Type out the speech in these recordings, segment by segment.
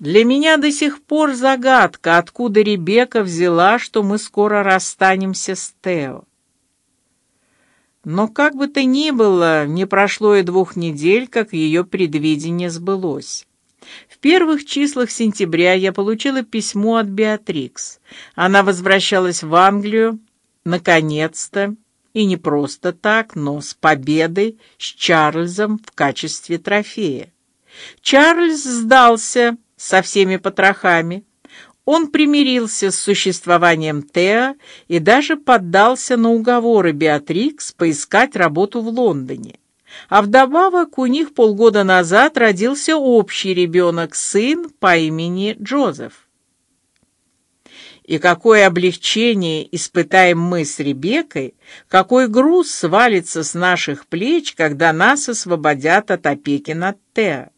Для меня до сих пор загадка, откуда Ребека взяла, что мы скоро расстанемся с Тео. Но как бы то ни было, не прошло и двух недель, как ее предвидение сбылось. В первых числах сентября я получила письмо от Беатрикс. Она возвращалась в Англию, наконец-то, и не просто так, но с победой с Чарльзом в качестве трофея. Чарльз сдался со всеми потрохами. Он примирился с существованием Теа и даже поддался на уговоры Беатрикс поискать работу в Лондоне. А вдобавок у них полгода назад родился общий ребенок, сын по имени Джозеф. И какое облегчение испытаем мы с Ребеккой, какой груз свалится с наших плеч, когда нас освободят от опеки над Теа.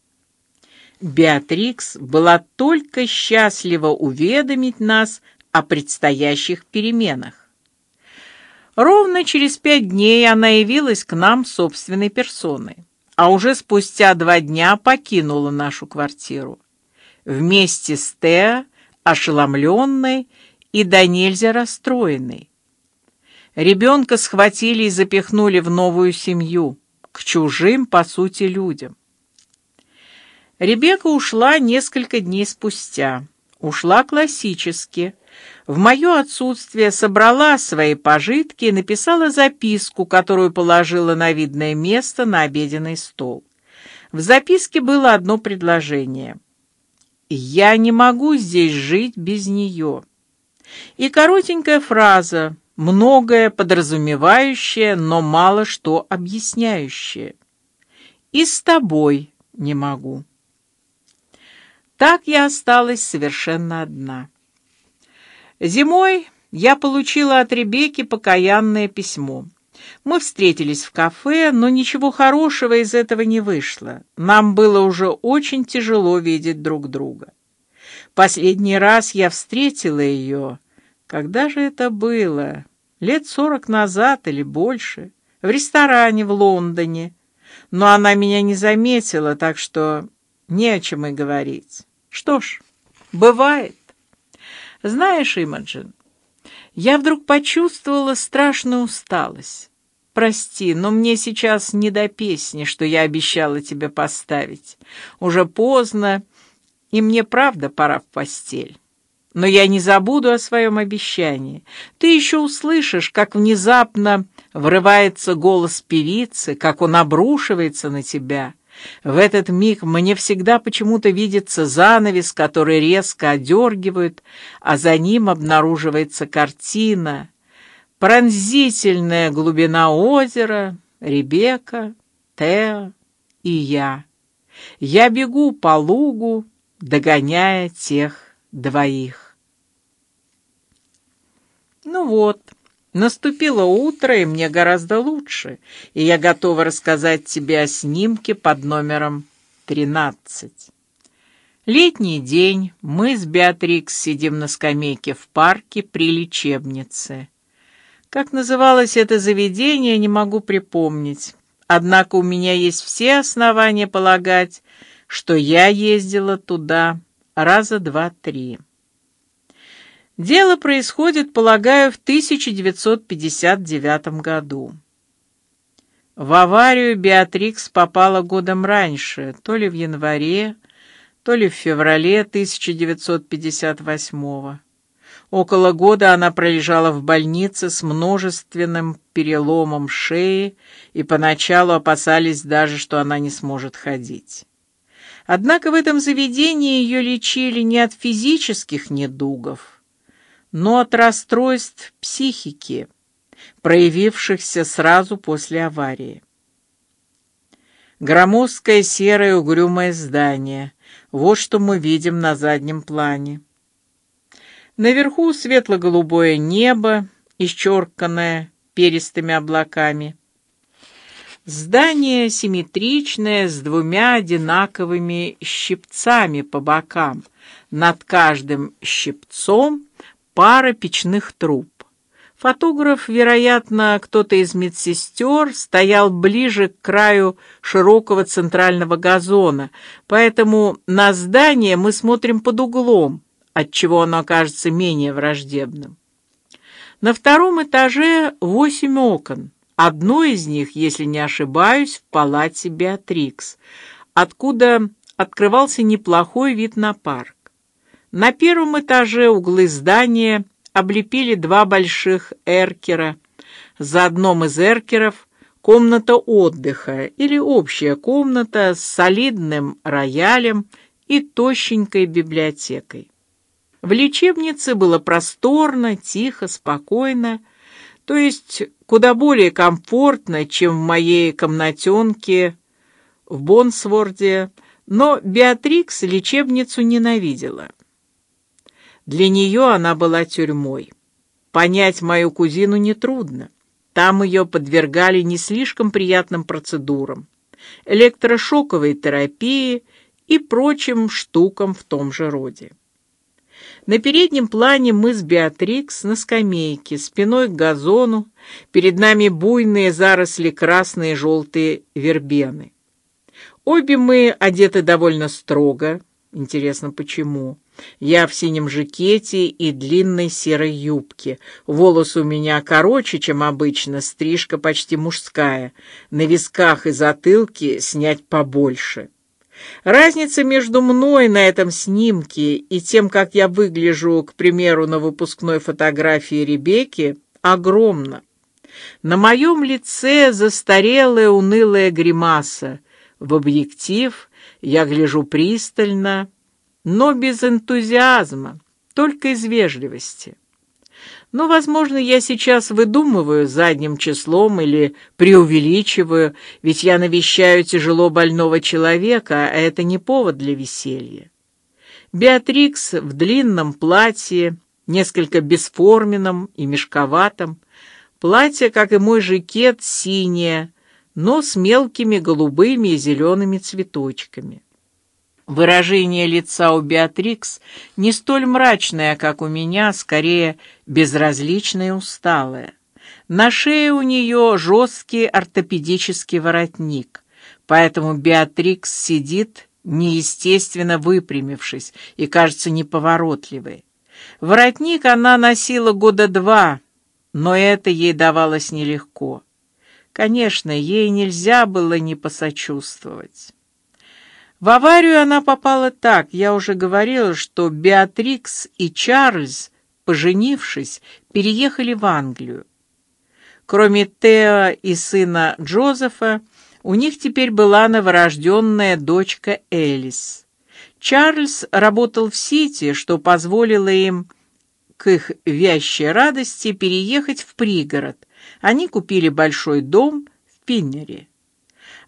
Беатрикс была только счастлива уведомить нас о предстоящих переменах. Ровно через пять дней она явилась к нам собственной персоной, а уже спустя два дня покинула нашу квартиру вместе с Теа, ошеломленной и до нельзя расстроенной. Ребенка схватили и запихнули в новую семью, к чужим по сути людям. Ребекка ушла несколько дней спустя. Ушла классически. В мое отсутствие собрала свои пожитки и написала записку, которую положила на видное место на обеденный стол. В записке было одно предложение: "Я не могу здесь жить без нее". И коротенькая фраза, многое подразумевающая, но мало что объясняющая. "И с тобой не могу". Так я осталась совершенно одна. Зимой я получила от Ребекки покаянное письмо. Мы встретились в кафе, но ничего хорошего из этого не вышло. Нам было уже очень тяжело видеть друг друга. Последний раз я встретила ее, когда же это было? Лет сорок назад или больше, в ресторане в Лондоне. Но она меня не заметила, так что не о чем и говорить. Что ж, бывает. Знаешь, Имаджин, я вдруг почувствовала страшную усталость. Прости, но мне сейчас не до песни, что я обещала тебе поставить. Уже поздно, и мне правда пора в постель. Но я не забуду о своем обещании. Ты еще услышишь, как внезапно врывается голос певицы, как он обрушивается на тебя. В этот миг мне всегда почему-то видится занавес, который резко одергивают, а за ним обнаруживается картина, пронзительная глубина озера, Ребека, Теа и я. Я бегу по лугу, догоняя тех двоих. Ну вот. Наступило утро, и мне гораздо лучше, и я готова рассказать тебе о снимке под номером тринадцать. Летний день, мы с Беатрикс сидим на скамейке в парке при лечебнице. Как называлось это заведение, не могу припомнить. Однако у меня есть все основания полагать, что я ездила туда раза два-три. Дело происходит, полагаю, в 1959 году. В аварию Беатрикс попала годом раньше, то ли в январе, то ли в феврале 1958. Около года она пролежала в больнице с множественным переломом шеи, и поначалу опасались даже, что она не сможет ходить. Однако в этом заведении ее лечили не от физических недугов, но от расстройств психики, проявившихся сразу после аварии. Громоздкое серое угрюмое здание. Вот что мы видим на заднем плане. Наверху светло-голубое небо, исчерканное перистыми облаками. Здание симметричное с двумя одинаковыми щипцами по бокам. Над каждым щипцом пара печных труб. Фотограф, вероятно, кто-то из медсестер, стоял ближе к краю широкого центрального газона, поэтому на здание мы смотрим под углом, отчего оно кажется менее враждебным. На втором этаже восемь окон. Одно из них, если не ошибаюсь, в палате Беатрикс, откуда открывался неплохой вид на парк. На первом этаже углы здания облепили два больших эркера. За одном из эркеров комната отдыха или общая комната с солидным роялем и тощенькой библиотекой. В лечебнице было просторно, тихо, спокойно, то есть куда более комфортно, чем в моей комнатенке в Бонсворде, но Беатрикс лечебницу ненавидела. Для нее она была тюрьмой. Понять мою кузину нетрудно. Там ее подвергали не слишком приятным процедурам, электрошоковой терапии и прочим штукам в том же роде. На переднем плане мы с Беатрикс на скамейке, спиной к газону, перед нами буйные заросли красные и желтые вербены. Обе мы одеты довольно строго. Интересно, почему? Я в синем жакете и длинной серой юбке. Волосы у меня короче, чем обычно, стрижка почти мужская. На висках и затылке снять побольше. Разница между мной на этом снимке и тем, как я выгляжу, к примеру, на выпускной фотографии Ребекки, огромна. На моем лице застарелая унылая гримаса. В объектив я гляжу пристально, но без энтузиазма, только из вежливости. Но, возможно, я сейчас выдумываю задним числом или преувеличиваю, ведь я навещаю тяжело больного человека, а это не повод для веселья. Беатрикс в длинном платье, несколько бесформенном и мешковатом, платье, как и мой жакет, синее, но с мелкими голубыми и зелеными цветочками. Выражение лица у Беатрикс не столь мрачное, как у меня, скорее безразличное и усталое. На шее у нее жесткий ортопедический воротник, поэтому Беатрикс сидит неестественно выпрямившись и кажется неповоротливой. Воротник она носила года два, но это ей давалось нелегко. Конечно, ей нельзя было не посочувствовать. В аварию она попала так. Я уже говорила, что Беатрикс и Чарльз, поженившись, переехали в Англию. Кроме Тео и сына Джозефа, у них теперь была новорожденная дочка Элис. Чарльз работал в Сити, что позволило им к их вящей радости переехать в пригород. Они купили большой дом в Пиннере.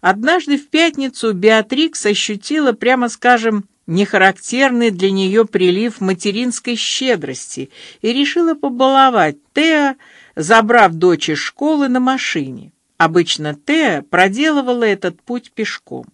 Однажды в пятницу Беатрикс ощутила, прямо скажем, нехарактерный для нее прилив материнской щедрости и решила побаловать Теа, забрав дочь из школы на машине. Обычно Теа проделывала этот путь пешком.